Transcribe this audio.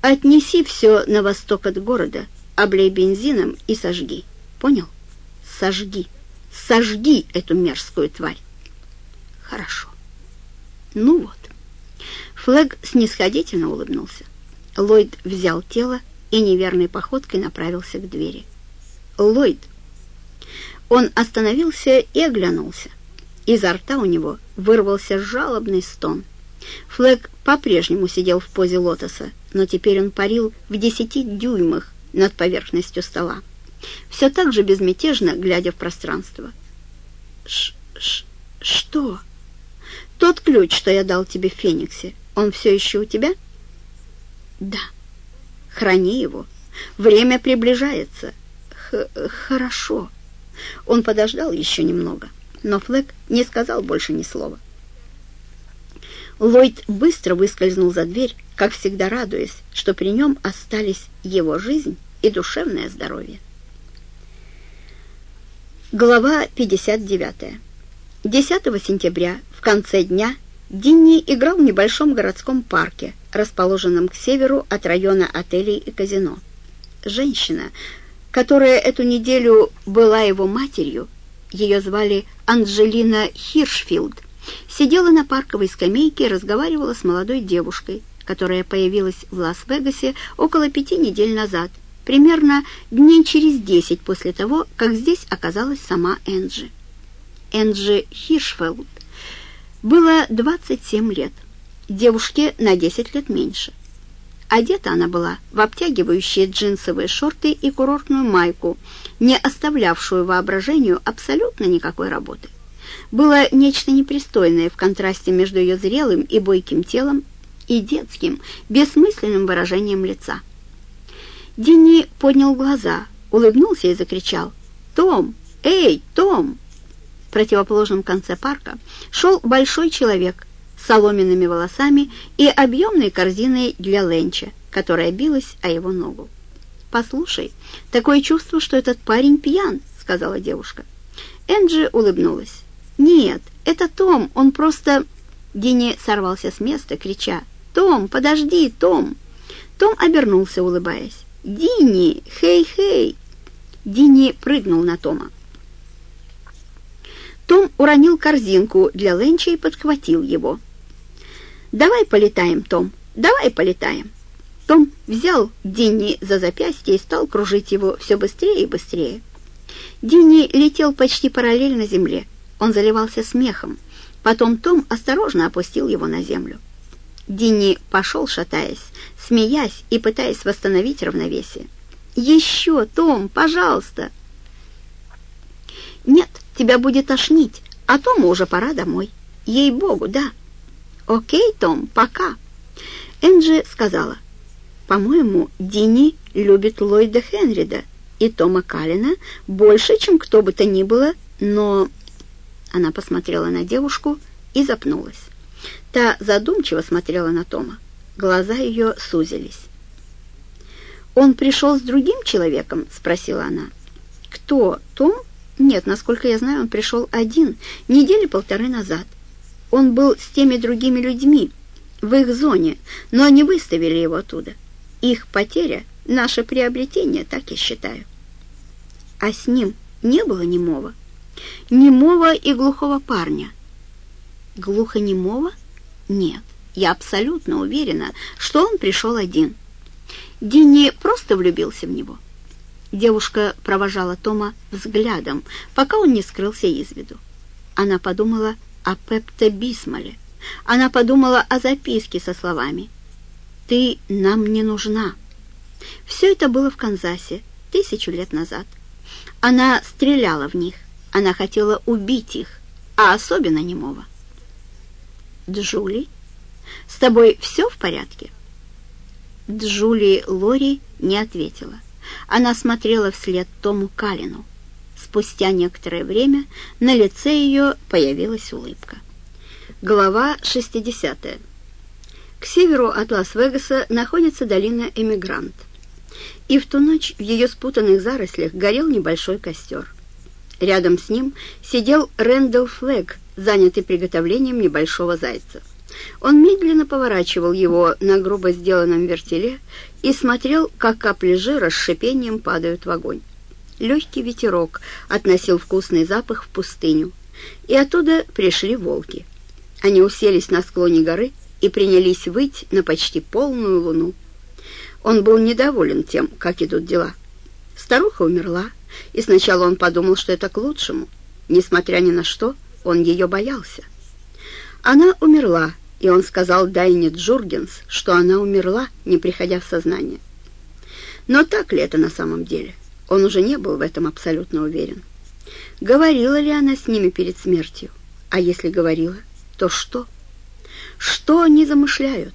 Отнеси все на восток от города, облей бензином и сожги. Понял? Сожги. Сожги эту мерзкую тварь. Хорошо. Ну вот. Флэг снисходительно улыбнулся. Ллойд взял тело и неверной походкой направился к двери. Ллойд. Он остановился и оглянулся. Изо рта у него вырвался жалобный стон. Флэг по-прежнему сидел в позе лотоса, но теперь он парил в десяти дюймах над поверхностью стола, все так же безмятежно глядя в пространство. Ш -ш «Что?» «Тот ключ, что я дал тебе в Фениксе, он все еще у тебя?» «Да». «Храни его. Время приближается». Х «Хорошо». Он подождал еще немного, но Флэк не сказал больше ни слова. Ллойд быстро выскользнул за дверь, как всегда радуясь, что при нем остались его жизнь и душевное здоровье. Глава 59. 10 сентября, в конце дня, Динни играл в небольшом городском парке, расположенном к северу от района отелей и казино. Женщина, которая эту неделю была его матерью, ее звали Анджелина Хиршфилд, сидела на парковой скамейке и разговаривала с молодой девушкой, которая появилась в Лас-Вегасе около пяти недель назад, примерно дней через десять после того, как здесь оказалась сама Энджи. Энджи Хиршфелд было 27 лет, девушке на 10 лет меньше. Одета она была в обтягивающие джинсовые шорты и курортную майку, не оставлявшую воображению абсолютно никакой работы было нечто непристойное в контрасте между ее зрелым и бойким телом и детским, бессмысленным выражением лица. Динни поднял глаза, улыбнулся и закричал «Том! Эй, Том!» В противоположном конце парка шел большой человек с соломенными волосами и объемной корзиной для ленча, которая билась о его ногу. «Послушай, такое чувство, что этот парень пьян», — сказала девушка. Энджи улыбнулась. «Нет, это Том, он просто...» Дини сорвался с места, крича «Том, подожди, Том!» Том обернулся, улыбаясь. «Дини, хей-хей!» Дини прыгнул на Тома. Том уронил корзинку для Ленча и подхватил его. «Давай полетаем, Том, давай полетаем!» Том взял Динни за запястье и стал кружить его все быстрее и быстрее. Динни летел почти параллельно земле. Он заливался смехом. Потом Том осторожно опустил его на землю. Динни пошел, шатаясь, смеясь и пытаясь восстановить равновесие. «Еще, Том, пожалуйста!» «Нет, тебя будет тошнить, а Тому уже пора домой. Ей-богу, да!» «Окей, Том, пока!» Энджи сказала, «По-моему, Динни любит Ллойда Хенрида и Тома Каллина больше, чем кто бы то ни было, но она посмотрела на девушку и запнулась. Та задумчиво смотрела на Тома. Глаза ее сузились. «Он пришел с другим человеком?» — спросила она. «Кто? Том?» «Нет, насколько я знаю, он пришел один, недели полторы назад. Он был с теми другими людьми, в их зоне, но они выставили его оттуда. Их потеря — наше приобретение, так я считаю». «А с ним не было немого?» Немого и глухого парня. Глухонемого? Нет, я абсолютно уверена, что он пришел один. Динни просто влюбился в него. Девушка провожала Тома взглядом, пока он не скрылся из виду. Она подумала о Пепто Бисмоле. Она подумала о записке со словами «Ты нам не нужна». Все это было в Канзасе тысячу лет назад. Она стреляла в них. Она хотела убить их, а особенно немого. «Джули, с тобой все в порядке?» Джули Лори не ответила. Она смотрела вслед Тому Калину. Спустя некоторое время на лице ее появилась улыбка. Глава 60. К северу от Лас-Вегаса находится долина Эмигрант. И в ту ночь в ее спутанных зарослях горел небольшой костер. Рядом с ним сидел Рэндалл Флэг, занятый приготовлением небольшого зайца. Он медленно поворачивал его на грубо сделанном вертеле и смотрел, как капли жира с шипением падают в огонь. Легкий ветерок относил вкусный запах в пустыню, и оттуда пришли волки. Они уселись на склоне горы и принялись выть на почти полную луну. Он был недоволен тем, как идут дела. Старуха умерла, и сначала он подумал, что это к лучшему. Несмотря ни на что, он ее боялся. Она умерла, и он сказал Дайне Джургенс, что она умерла, не приходя в сознание. Но так ли это на самом деле? Он уже не был в этом абсолютно уверен. Говорила ли она с ними перед смертью? А если говорила, то что? Что они замышляют?